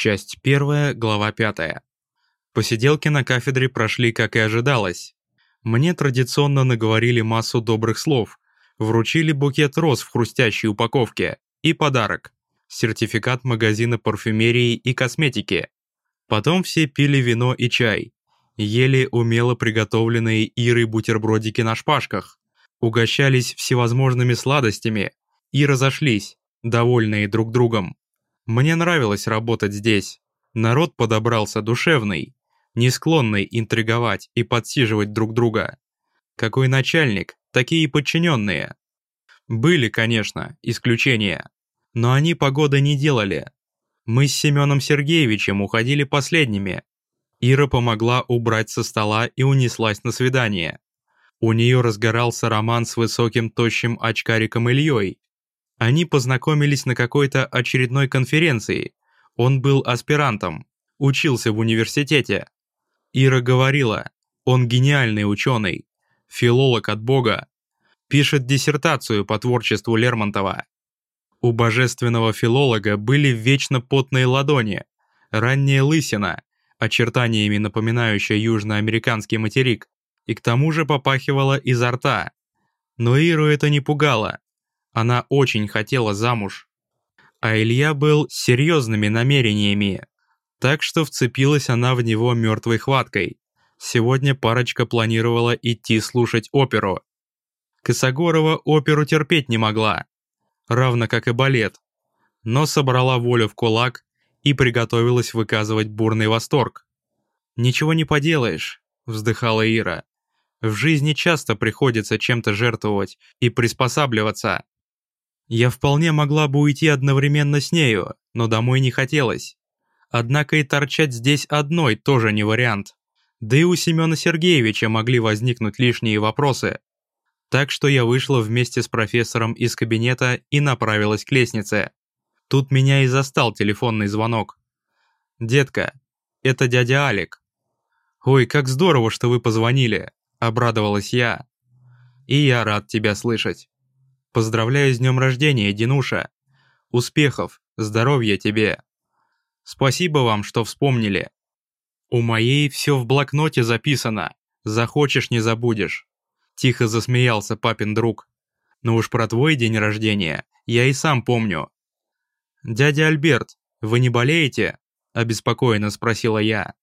Часть первая, глава пятая. Посиделки на кафедре прошли, как и ожидалось. Мне традиционно наговорили массу добрых слов, вручили букет роз в хрустящей упаковке и подарок – сертификат магазина парфюмерии и косметики. Потом все пили вино и чай, ели умело приготовленные Ирой бутербродики на шпажках, угощались всевозможными сладостями и разошлись, довольные друг другом. Мне нравилось работать здесь. Народ подобрался душевный, не склонный интриговать и подсиживать друг друга. Какой начальник, такие и подчиненные. Были, конечно, исключения, но они погоды не делали. Мы с Семеном Сергеевичем уходили последними. Ира помогла убрать со стола и унеслась на свидание. У нее разгорался роман с высоким тощим очкариком Ильей. Они познакомились на какой-то очередной конференции. Он был аспирантом, учился в университете. Ира говорила, он гениальный ученый, филолог от Бога, пишет диссертацию по творчеству Лермонтова. У божественного филолога были вечно потные ладони, ранняя лысина, очертаниями напоминающая южноамериканский материк, и к тому же попахивала изо рта. Но Иру это не пугало. Она очень хотела замуж. А Илья был с серьезными намерениями. Так что вцепилась она в него мертвой хваткой. Сегодня парочка планировала идти слушать оперу. Косогорова оперу терпеть не могла, равно как и балет, но собрала волю в кулак и приготовилась выказывать бурный восторг. «Ничего не поделаешь», — вздыхала Ира. В жизни часто приходится чем-то жертвовать и приспосабливаться. Я вполне могла бы уйти одновременно с нею, но домой не хотелось. Однако и торчать здесь одной тоже не вариант. Да и у Семена Сергеевича могли возникнуть лишние вопросы. Так что я вышла вместе с профессором из кабинета и направилась к лестнице. Тут меня и застал телефонный звонок. «Детка, это дядя Алик». «Ой, как здорово, что вы позвонили. — обрадовалась я. «И я рад тебя слышать. Поздравляю с днем рождения, Динуша. Успехов, здоровья тебе. Спасибо вам, что вспомнили. У моей все в блокноте записано. Захочешь, не забудешь». Тихо засмеялся папин друг. «Но уж про твой день рождения я и сам помню». «Дядя Альберт, вы не болеете?» – обеспокоенно спросила я.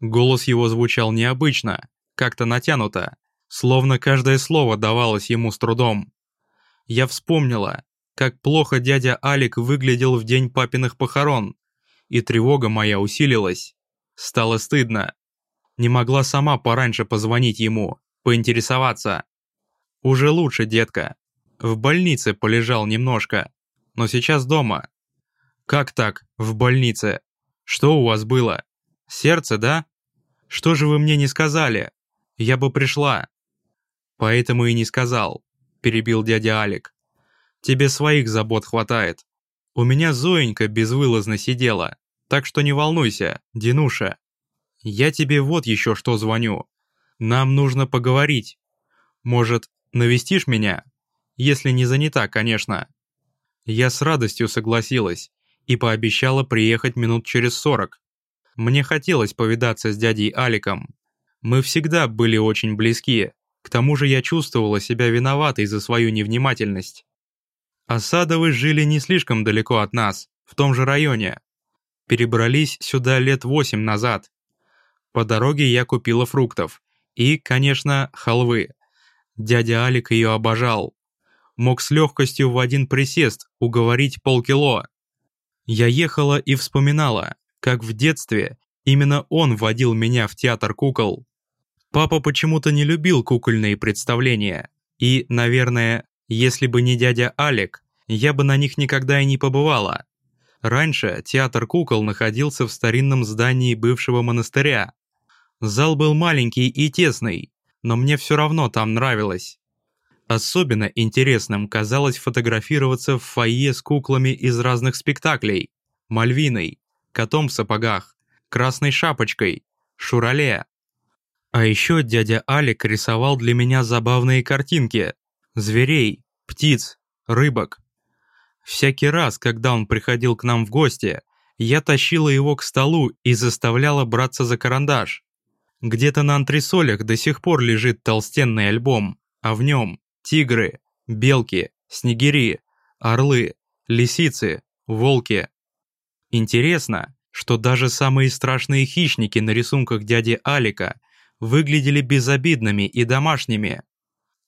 Голос его звучал необычно, как-то натянуто, словно каждое слово давалось ему с трудом. Я вспомнила, как плохо дядя Алик выглядел в день папиных похорон, и тревога моя усилилась. Стало стыдно. Не могла сама пораньше позвонить ему, поинтересоваться. Уже лучше, детка. В больнице полежал немножко, но сейчас дома. Как так, в больнице? Что у вас было? Сердце, да? Что же вы мне не сказали? Я бы пришла». «Поэтому и не сказал», — перебил дядя Алик. «Тебе своих забот хватает. У меня Зоенька безвылазно сидела, так что не волнуйся, Динуша. Я тебе вот еще что звоню. Нам нужно поговорить. Может, навестишь меня? Если не занята, конечно». Я с радостью согласилась и пообещала приехать минут через сорок. Мне хотелось повидаться с дядей Аликом, мы всегда были очень близки, к тому же я чувствовала себя виноватой за свою невнимательность. Осадовы жили не слишком далеко от нас, в том же районе. Перебрались сюда лет восемь назад. По дороге я купила фруктов и, конечно, халвы. Дядя Алик ее обожал. Мог с легкостью в один присест уговорить полкило. Я ехала и вспоминала, как в детстве именно он водил меня в театр кукол. Папа почему-то не любил кукольные представления. И, наверное, если бы не дядя Алек, я бы на них никогда и не побывала. Раньше театр кукол находился в старинном здании бывшего монастыря. Зал был маленький и тесный, но мне все равно там нравилось. Особенно интересным казалось фотографироваться в фойе с куклами из разных спектаклей. Мальвиной, котом в сапогах, красной шапочкой, шурале. А еще дядя Алик рисовал для меня забавные картинки. Зверей, птиц, рыбок. Всякий раз, когда он приходил к нам в гости, Я тащила его к столу и заставляла браться за карандаш. Где-то на антресолях до сих пор лежит толстенный альбом, а в нем тигры, белки, снегири, орлы, лисицы, волки. Интересно, что даже самые страшные хищники на рисунках дяди Алика выглядели безобидными и домашними.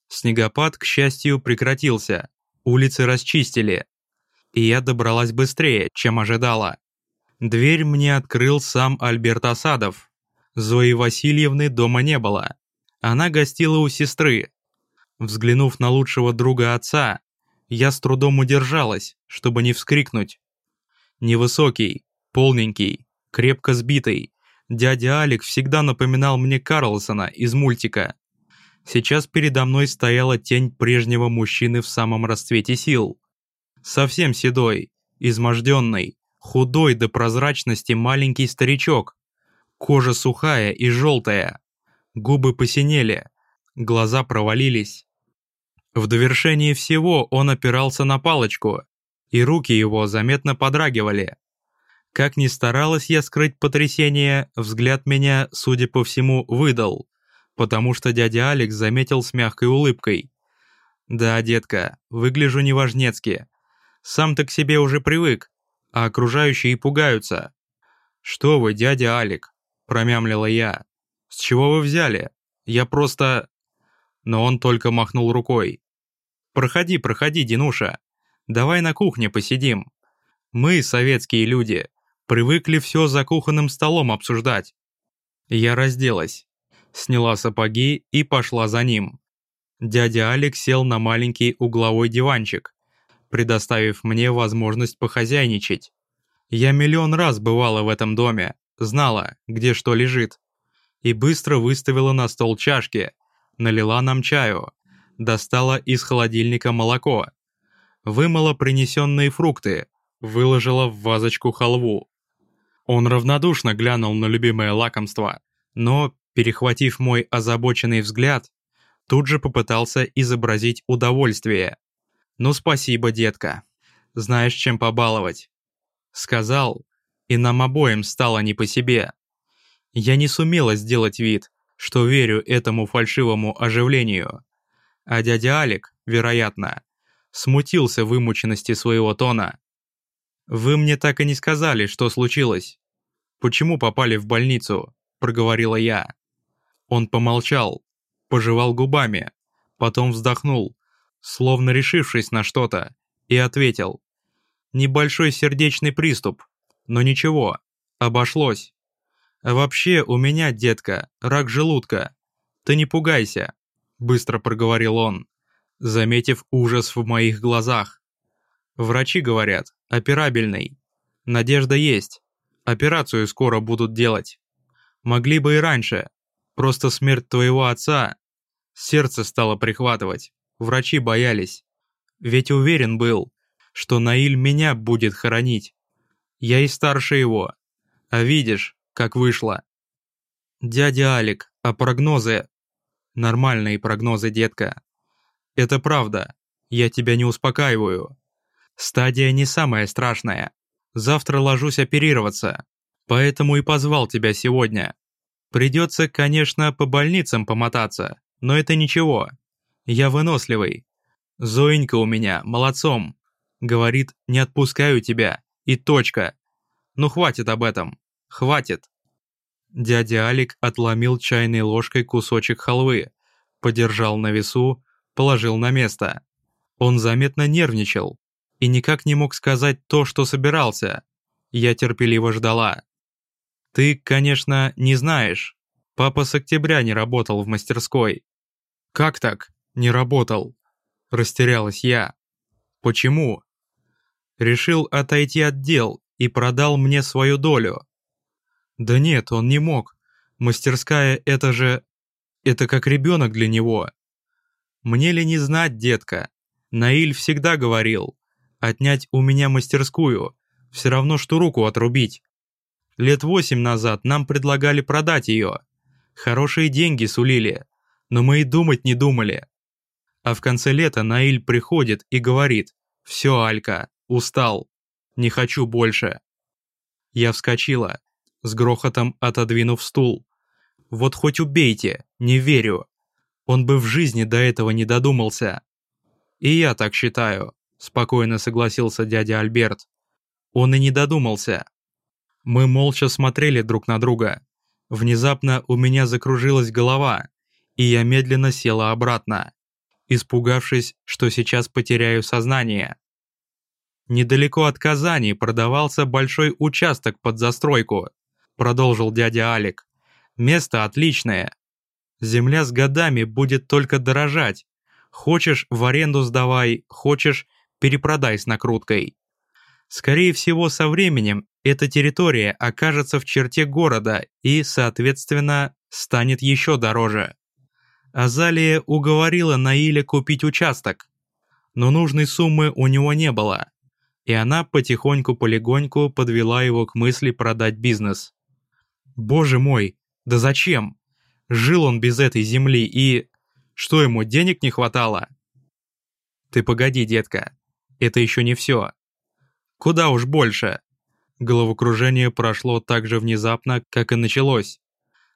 Снегопад, к счастью, прекратился, улицы расчистили, и я добралась быстрее, чем ожидала. Дверь мне открыл сам Альберт Осадов. Зои Васильевны дома не было. Она гостила у сестры. Взглянув на лучшего друга отца, я с трудом удержалась, чтобы не вскрикнуть. Невысокий, полненький, крепко сбитый, дядя Алик всегда напоминал мне Карлсона из мультика. Сейчас передо мной стояла тень прежнего мужчины в самом расцвете сил. Совсем седой, изможденный, худой до прозрачности маленький старичок. Кожа сухая и желтая. Губы посинели, глаза провалились. В довершении всего он опирался на палочку, и руки его заметно подрагивали. Как ни старалась я скрыть потрясение, взгляд меня, судя по всему, выдал, потому что дядя Алекс заметил с мягкой улыбкой. «Да, детка, выгляжу неважнецки. Сам-то к себе уже привык, а окружающие пугаются». «Что вы, дядя Алик?» – промямлила я. «С чего вы взяли? Я просто...» Но он только махнул рукой. «Проходи, проходи, Динуша. Давай на кухне посидим. Мы, советские люди, привыкли все за кухонным столом обсуждать». Я разделась, сняла сапоги и пошла за ним. Дядя Алекс сел на маленький угловой диванчик, предоставив мне возможность похозяйничать. Я миллион раз бывала в этом доме, знала, где что лежит. И быстро выставила на стол чашки, налила нам чаю, достала из холодильника молоко, вымыла принесенные фрукты, выложила в вазочку халву. Он равнодушно глянул на любимое лакомство, но, перехватив мой озабоченный взгляд, тут же попытался изобразить удовольствие. «Ну спасибо, детка. Знаешь, чем побаловать». Сказал, и нам обоим стало не по себе. Я не сумела сделать вид, что верю этому фальшивому оживлению. А дядя Алик, вероятно, смутился вымученности своего тона. «Вы мне так и не сказали, что случилось. Почему попали в больницу?» – проговорила я. Он помолчал, пожевал губами, потом вздохнул, словно решившись на что-то, и ответил. «Небольшой сердечный приступ, но ничего, обошлось. Вообще у меня, детка, рак желудка. Ты не пугайся, быстро проговорил он, заметив ужас в моих глазах. Врачи говорят, операбельный. Надежда есть. Операцию скоро будут делать. Могли бы и раньше. Просто смерть твоего отца. Сердце стало прихватывать. Врачи боялись. Ведь уверен был, что Наиль меня будет хоронить. Я и старше его. А видишь, как вышло. Дядя Алик, а прогнозы Нормальные прогнозы, детка. Это правда. Я тебя не успокаиваю. Стадия не самая страшная. Завтра ложусь оперироваться. Поэтому и позвал тебя сегодня. Придется, конечно, по больницам помотаться, но это ничего. Я выносливый. Зоенька у меня молодцом. Говорит, не отпускаю тебя. И точка. Ну хватит об этом. Хватит. Дядя Алик отломил чайной ложкой кусочек халвы, подержал на весу, положил на место. Он заметно нервничал и никак не мог сказать то, что собирался. Я терпеливо ждала. «Ты, конечно, не знаешь. Папа с октября не работал в мастерской». «Как так? Не работал?» Растерялась я. «Почему?» Решил отойти от дел и продал мне свою долю. Да нет, он не мог. Мастерская — это же... Это как ребенок для него. Мне ли не знать, детка? Наиль всегда говорил, отнять у меня мастерскую, все равно, что руку отрубить. Лет восемь назад нам предлагали продать ее. Хорошие деньги сулили, но мы и думать не думали. А в конце лета Наиль приходит и говорит, «Все, Алька, устал, не хочу больше». Я вскочила, с грохотом отодвинув стул. Вот хоть убейте, не верю. Он бы в жизни до этого не додумался. И я так считаю, спокойно согласился дядя Альберт. Он и не додумался. Мы молча смотрели друг на друга. Внезапно у меня закружилась голова, и я медленно села обратно, испугавшись, что сейчас потеряю сознание. Недалеко от Казани продавался большой участок под застройку, продолжил дядя Алик. Место отличное. Земля с годами будет только дорожать. Хочешь в аренду сдавай, хочешь перепродай с накруткой. Скорее всего, со временем эта территория окажется в черте города и, соответственно, станет еще дороже. Азалия уговорила Наиля купить участок, но нужной суммы у него не было, и она потихоньку-полегоньку подвела его к мысли продать бизнес. Боже мой, да зачем? Жил он без этой земли и... Что ему, денег не хватало? Ты погоди, детка, это еще не все. Куда уж больше. Головокружение прошло так же внезапно, как и началось.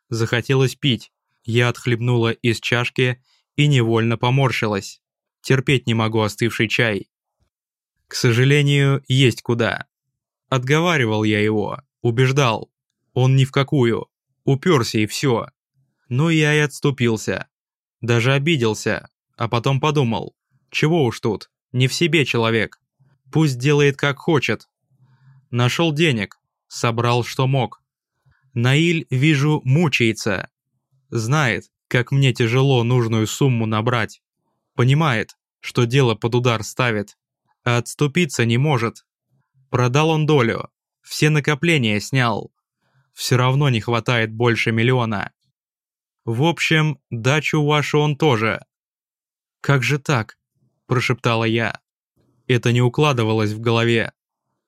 Захотелось пить. Я отхлебнула из чашки и невольно поморщилась. Терпеть не могу остывший чай. К сожалению, есть куда. Отговаривал я его, убеждал. Он ни в какую. Уперся и все. Но я и отступился. Даже обиделся, а потом подумал, чего уж тут, не в себе человек. Пусть делает как хочет. Нашел денег, собрал что мог. Наиль, вижу, мучается. Знает, как мне тяжело нужную сумму набрать. Понимает, что дело под удар ставит, а отступиться не может. Продал он долю, все накопления снял. Все равно не хватает больше миллиона. В общем, дачу вашу он тоже. «Как же так?» – прошептала я. Это не укладывалось в голове.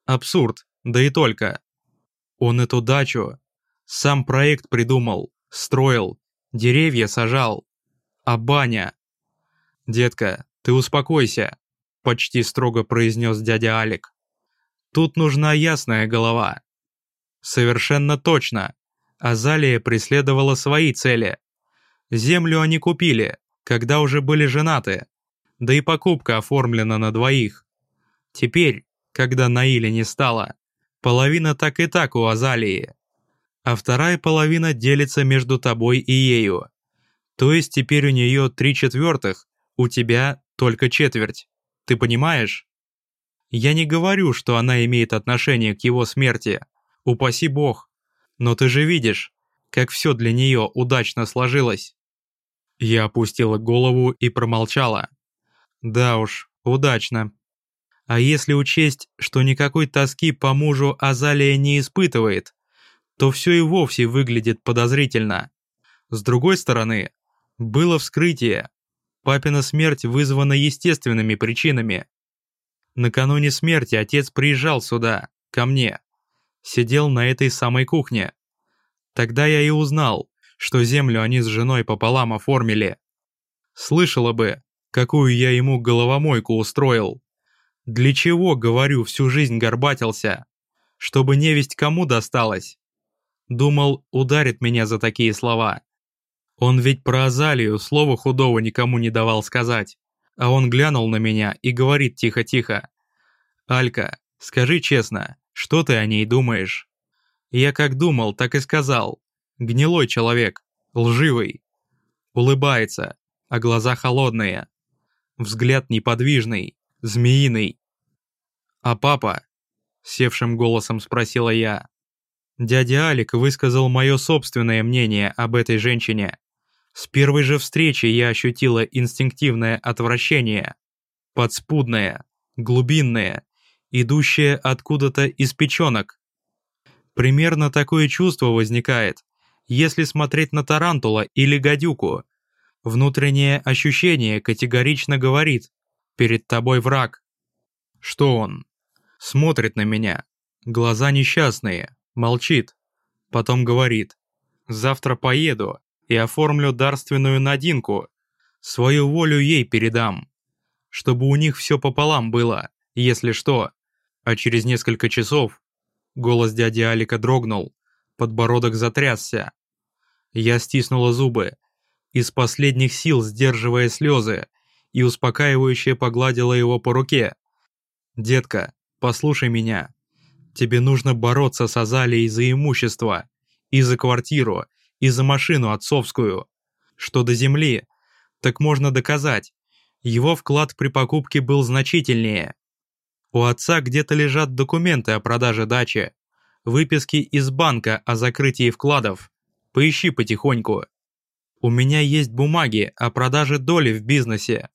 Абсурд, да и только. Он эту дачу, сам проект придумал, строил, деревья сажал. А баня? «Детка, ты успокойся», – почти строго произнес дядя Алик. «Тут нужна ясная голова». Совершенно точно. Азалия преследовала свои цели. Землю они купили, когда уже были женаты. Да и покупка оформлена на двоих. Теперь, когда Наиля не стало, половина так и так у Азалии, а вторая половина делится между тобой и ею. То есть теперь у нее три четвертых, у тебя только четверть. Ты понимаешь? Я не говорю, что она имеет отношение к его смерти. Упаси бог. Но ты же видишь, как все для нее удачно сложилось. Я опустила голову и промолчала. Да уж, удачно. А если учесть, что никакой тоски по мужу Азалия не испытывает, то все и вовсе выглядит подозрительно. С другой стороны, было вскрытие. Папина смерть вызвана естественными причинами. Накануне смерти отец приезжал сюда, ко мне. Сидел на этой самой кухне. Тогда я и узнал, что землю они с женой пополам оформили. Слышала бы, какую я ему головомойку устроил. Для чего, говорю, всю жизнь горбатился? Чтобы невесть кому досталось? Думал, ударит меня за такие слова. Он ведь про Азалию слова худого никому не давал сказать. А он глянул на меня и говорит тихо-тихо. «Алька, скажи честно, что ты о ней думаешь?» Я как думал, так и сказал. Гнилой человек, лживый. Улыбается, а глаза холодные. Взгляд неподвижный, змеиный. «А папа?» — севшим голосом спросила я. Дядя Алик высказал мое собственное мнение об этой женщине. С первой же встречи я ощутила инстинктивное отвращение. Подспудное, глубинное, идущее откуда-то из печенок. Примерно такое чувство возникает, если смотреть на тарантула или гадюку. Внутреннее ощущение категорично говорит «перед тобой враг». Что он? Смотрит на меня. Глаза несчастные. Молчит. Потом говорит. Завтра поеду и оформлю дарственную надинку. Свою волю ей передам. Чтобы у них все пополам было, если что. А через несколько часов Голос дяди Алика дрогнул, подбородок затрясся. Я стиснула зубы, из последних сил сдерживая слезы, и успокаивающе погладила его по руке. «Детка, послушай меня. Тебе нужно бороться с Азалией за имущество, и за квартиру, и за машину отцовскую. Что до земли, так можно доказать. Его вклад при покупке был значительнее. У отца где-то лежат документы о продаже дачи, выписки из банка о закрытии вкладов. Поищи потихоньку. У меня есть бумаги о продаже доли в бизнесе.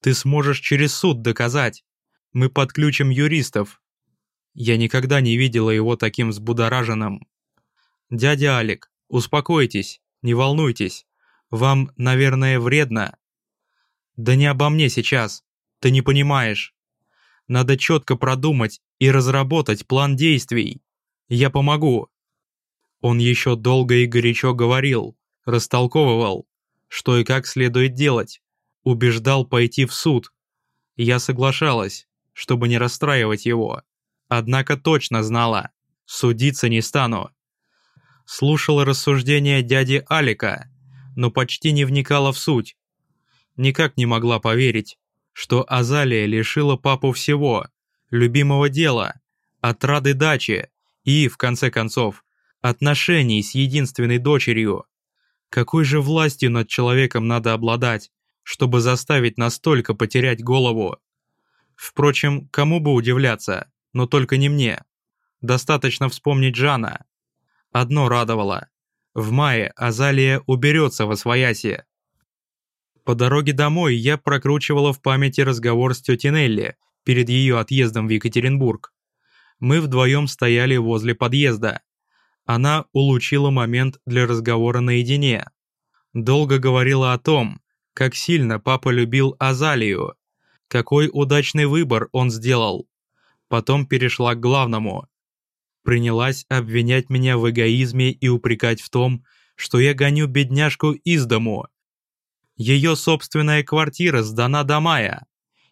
Ты сможешь через суд доказать. Мы подключим юристов. Я никогда не видела его таким взбудораженным. Дядя Алик, успокойтесь, не волнуйтесь. Вам, наверное, вредно. Да не обо мне сейчас. Ты не понимаешь. Надо четко продумать и разработать план действий. Я помогу. Он еще долго и горячо говорил, растолковывал, что и как следует делать, убеждал пойти в суд. Я соглашалась, чтобы не расстраивать его. Однако точно знала, судиться не стану. Слушала рассуждения дяди Алика, но почти не вникала в суть. Никак не могла поверить, что Азалия лишила папу всего, любимого дела, отрады дачи и, в конце концов, отношений с единственной дочерью. Какой же властью над человеком надо обладать, чтобы заставить настолько потерять голову? Впрочем, кому бы удивляться, но только не мне. Достаточно вспомнить Жана. Одно радовало. В мае Азалия уберется во свояси. По дороге домой я прокручивала в памяти разговор с тетей Нелли перед ее отъездом в Екатеринбург. Мы вдвоем стояли возле подъезда. Она улучила момент для разговора наедине. Долго говорила о том, как сильно папа любил Азалию, какой удачный выбор он сделал. Потом перешла к главному. Принялась обвинять меня в эгоизме и упрекать в том, что я гоню бедняжку из дому. Ее собственная квартира сдана до мая,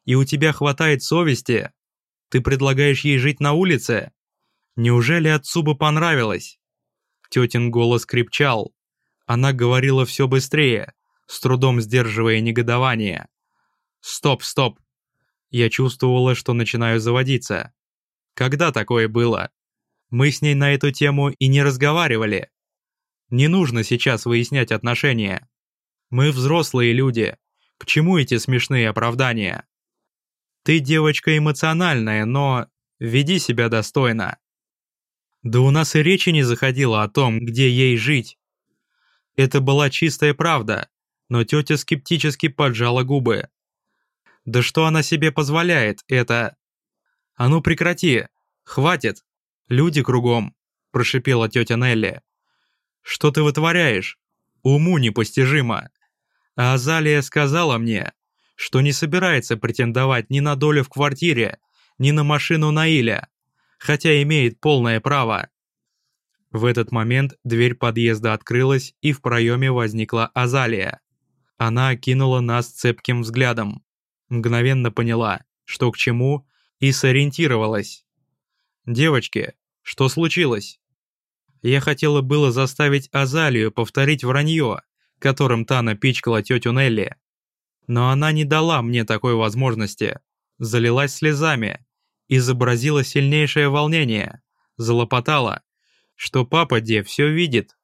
и у тебя хватает совести. Ты предлагаешь ей жить на улице? Неужели отцу бы понравилось? Тетин голос крепчал. Она говорила все быстрее, с трудом сдерживая негодование. «Стоп, стоп!» Я чувствовала, что начинаю заводиться. Когда такое было? Мы с ней на эту тему и не разговаривали. Не нужно сейчас выяснять отношения. Мы взрослые люди. К чему эти смешные оправдания? Ты девочка эмоциональная, но веди себя достойно. Да у нас и речи не заходило о том, где ей жить. Это была чистая правда, но тетя скептически поджала губы. Да что она себе позволяет, это... А ну прекрати, хватит, люди кругом, прошипела тетя Нелли. Что ты вытворяешь? Уму непостижимо. А Азалия сказала мне, что не собирается претендовать ни на долю в квартире, ни на машину Наиля, хотя имеет полное право. В этот момент дверь подъезда открылась, и в проеме возникла Азалия. Она окинула нас цепким взглядом, мгновенно поняла, что к чему, и сориентировалась. «Девочки, что случилось?» Я хотела было заставить Азалию повторить вранье, которым та напичкала тетю Нелли. Но она не дала мне такой возможности. Залилась слезами, изобразила сильнейшее волнение, залопотала, что папа Де все видит.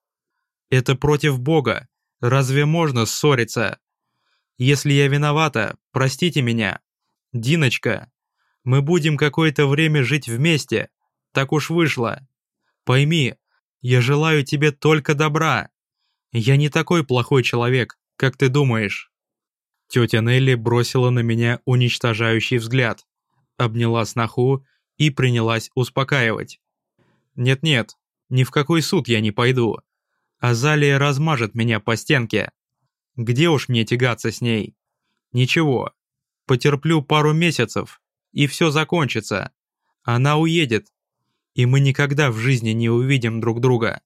Это против Бога. Разве можно ссориться? Если я виновата, простите меня. Диночка, мы будем какое-то время жить вместе. Так уж вышло. Пойми, я желаю тебе только добра. Я не такой плохой человек, как ты думаешь». Тетя Нелли бросила на меня уничтожающий взгляд, обняла сноху и принялась успокаивать. «Нет-нет, ни в какой суд я не пойду. Азалия размажет меня по стенке. Где уж мне тягаться с ней? Ничего, потерплю пару месяцев, и все закончится. Она уедет, и мы никогда в жизни не увидим друг друга.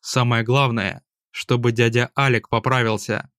Самое главное, чтобы дядя Алик поправился.